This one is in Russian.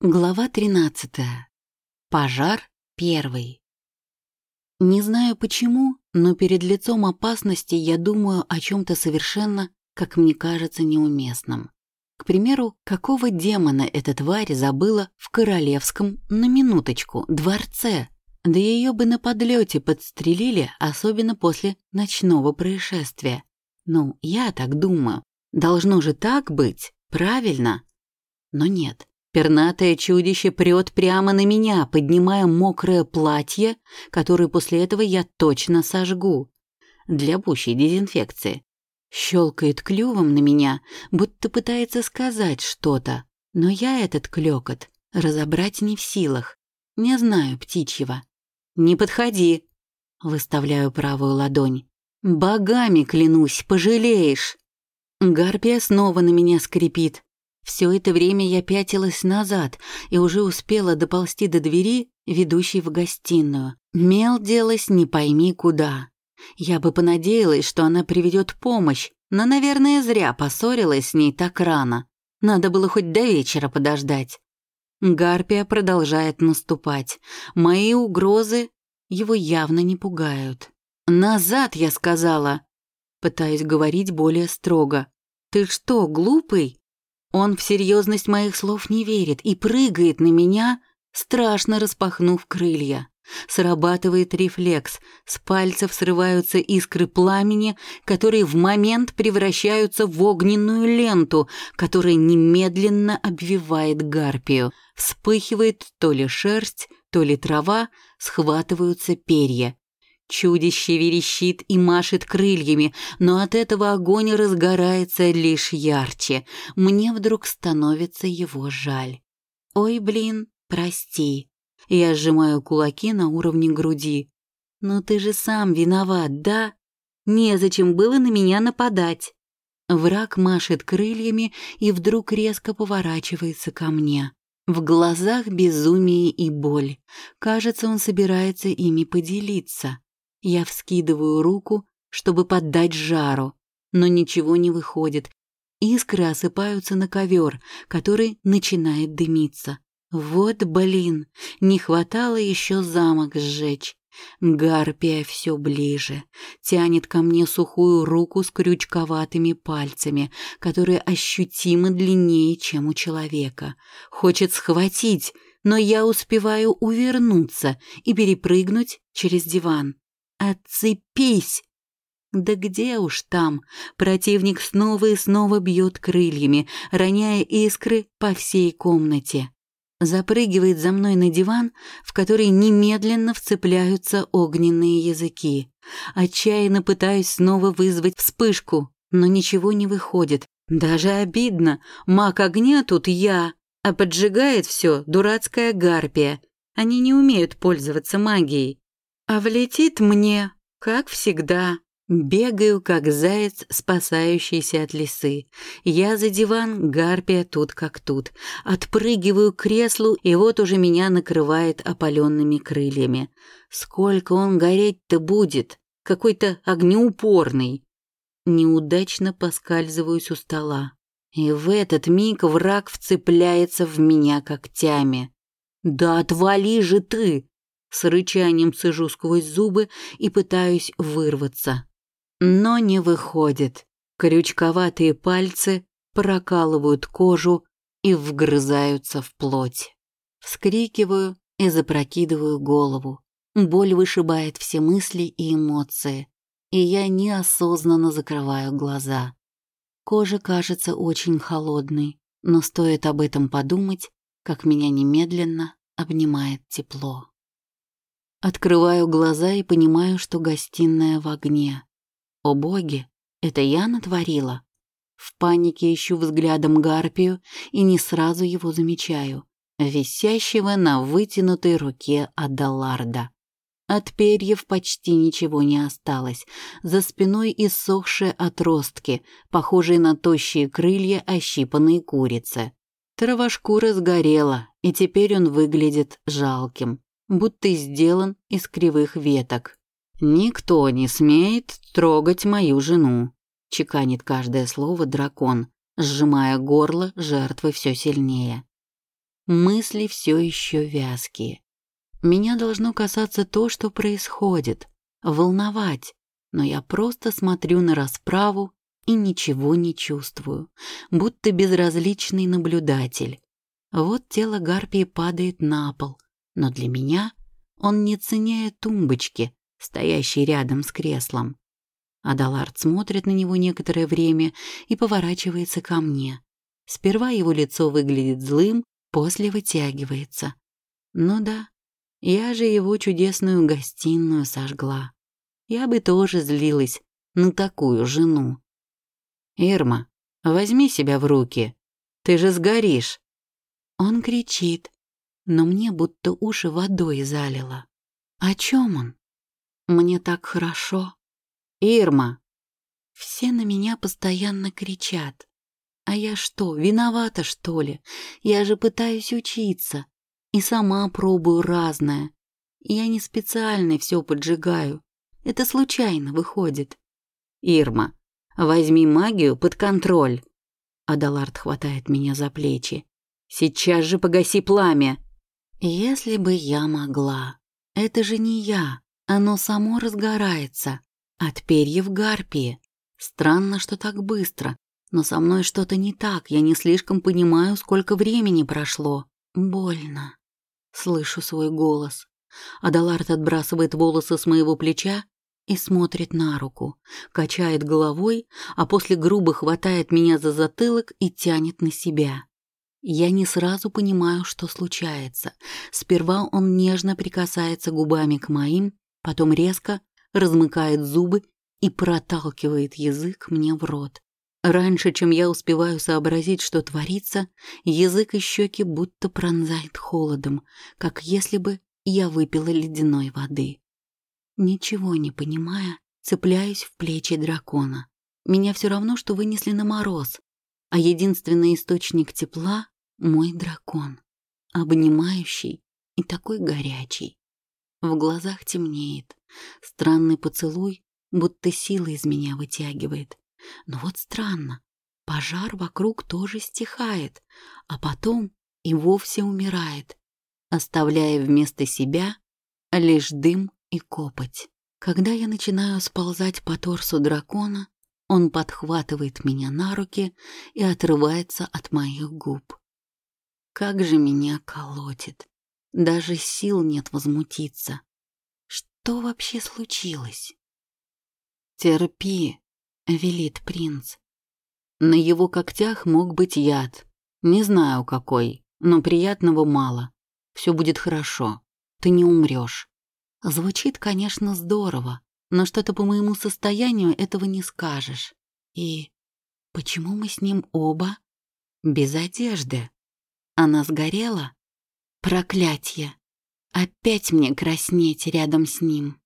Глава 13. Пожар первый. Не знаю почему, но перед лицом опасности я думаю о чем-то совершенно, как мне кажется, неуместном. К примеру, какого демона эта тварь забыла в королевском, на минуточку, дворце? Да ее бы на подлете подстрелили, особенно после ночного происшествия. Ну, я так думаю. Должно же так быть, правильно? Но нет. Пернатое чудище прет прямо на меня, поднимая мокрое платье, которое после этого я точно сожгу. Для пущей дезинфекции. Щелкает клювом на меня, будто пытается сказать что-то. Но я этот клёкот разобрать не в силах. Не знаю птичьего. «Не подходи!» Выставляю правую ладонь. «Богами клянусь, пожалеешь!» Гарпия снова на меня скрипит, все это время я пятилась назад и уже успела доползти до двери, ведущей в гостиную. Мел делась не пойми куда. Я бы понадеялась, что она приведет помощь, но, наверное, зря поссорилась с ней так рано. Надо было хоть до вечера подождать. Гарпия продолжает наступать. Мои угрозы его явно не пугают. «Назад!» — я сказала. Пытаюсь говорить более строго. «Ты что, глупый? Он в серьезность моих слов не верит и прыгает на меня, страшно распахнув крылья. Срабатывает рефлекс, с пальцев срываются искры пламени, которые в момент превращаются в огненную ленту, которая немедленно обвивает гарпию. Вспыхивает то ли шерсть, то ли трава, схватываются перья. Чудище верещит и машет крыльями, но от этого огонь разгорается лишь ярче. Мне вдруг становится его жаль. «Ой, блин, прости». Я сжимаю кулаки на уровне груди. «Но ты же сам виноват, да? Незачем было на меня нападать». Враг машет крыльями и вдруг резко поворачивается ко мне. В глазах безумие и боль. Кажется, он собирается ими поделиться. Я вскидываю руку, чтобы поддать жару, но ничего не выходит. Искры осыпаются на ковер, который начинает дымиться. Вот блин, не хватало еще замок сжечь. Гарпия все ближе, тянет ко мне сухую руку с крючковатыми пальцами, которые ощутимо длиннее, чем у человека. Хочет схватить, но я успеваю увернуться и перепрыгнуть через диван. «Отцепись!» Да где уж там, противник снова и снова бьет крыльями, роняя искры по всей комнате. Запрыгивает за мной на диван, в который немедленно вцепляются огненные языки. Отчаянно пытаюсь снова вызвать вспышку, но ничего не выходит. Даже обидно, маг огня тут я, а поджигает все дурацкая гарпия. Они не умеют пользоваться магией. А влетит мне, как всегда. Бегаю, как заяц, спасающийся от лисы. Я за диван, гарпия тут как тут. Отпрыгиваю к креслу, и вот уже меня накрывает опаленными крыльями. Сколько он гореть-то будет? Какой-то огнеупорный. Неудачно поскальзываюсь у стола. И в этот миг враг вцепляется в меня когтями. «Да отвали же ты!» С рычанием цежу сквозь зубы и пытаюсь вырваться. Но не выходит. Крючковатые пальцы прокалывают кожу и вгрызаются в плоть. Вскрикиваю и запрокидываю голову. Боль вышибает все мысли и эмоции, и я неосознанно закрываю глаза. Кожа кажется очень холодной, но стоит об этом подумать, как меня немедленно обнимает тепло. Открываю глаза и понимаю, что гостиная в огне. О боги, это я натворила? В панике ищу взглядом гарпию и не сразу его замечаю, висящего на вытянутой руке Адаларда. От перьев почти ничего не осталось. За спиной иссохшие отростки, похожие на тощие крылья ощипанной курицы. Травошкура сгорела, и теперь он выглядит жалким будто сделан из кривых веток. «Никто не смеет трогать мою жену», — чеканит каждое слово дракон, сжимая горло жертвы все сильнее. мысли все еще вязкие. Меня должно касаться то, что происходит, волновать, но я просто смотрю на расправу и ничего не чувствую, будто безразличный наблюдатель. Вот тело гарпии падает на пол, но для меня он не ценяет тумбочки, стоящей рядом с креслом. Адалард смотрит на него некоторое время и поворачивается ко мне. Сперва его лицо выглядит злым, после вытягивается. Ну да, я же его чудесную гостиную сожгла. Я бы тоже злилась на такую жену. «Ирма, возьми себя в руки. Ты же сгоришь!» Он кричит, но мне будто уши водой залило. О чем он? Мне так хорошо. Ирма! Все на меня постоянно кричат. А я что, виновата, что ли? Я же пытаюсь учиться. И сама пробую разное. Я не специально все поджигаю. Это случайно выходит. Ирма, Возьми магию под контроль. Адалард хватает меня за плечи. Сейчас же погаси пламя. Если бы я могла. Это же не я. Оно само разгорается. От перьев гарпии. Странно, что так быстро. Но со мной что-то не так. Я не слишком понимаю, сколько времени прошло. Больно. Слышу свой голос. Адалард отбрасывает волосы с моего плеча и смотрит на руку, качает головой, а после грубо хватает меня за затылок и тянет на себя. Я не сразу понимаю, что случается. Сперва он нежно прикасается губами к моим, потом резко размыкает зубы и проталкивает язык мне в рот. Раньше, чем я успеваю сообразить, что творится, язык и щеки будто пронзает холодом, как если бы я выпила ледяной воды. Ничего не понимая, цепляюсь в плечи дракона. Меня все равно, что вынесли на мороз, а единственный источник тепла — мой дракон, обнимающий и такой горячий. В глазах темнеет, странный поцелуй будто силы из меня вытягивает. Но вот странно, пожар вокруг тоже стихает, а потом и вовсе умирает, оставляя вместо себя лишь дым и копоть. Когда я начинаю сползать по торсу дракона, он подхватывает меня на руки и отрывается от моих губ. Как же меня колотит. Даже сил нет возмутиться. Что вообще случилось? «Терпи», — велит принц. На его когтях мог быть яд. Не знаю какой, но приятного мало. Все будет хорошо. Ты не умрешь. Звучит, конечно, здорово, но что-то по моему состоянию этого не скажешь. И почему мы с ним оба без одежды? Она сгорела? Проклятье! Опять мне краснеть рядом с ним.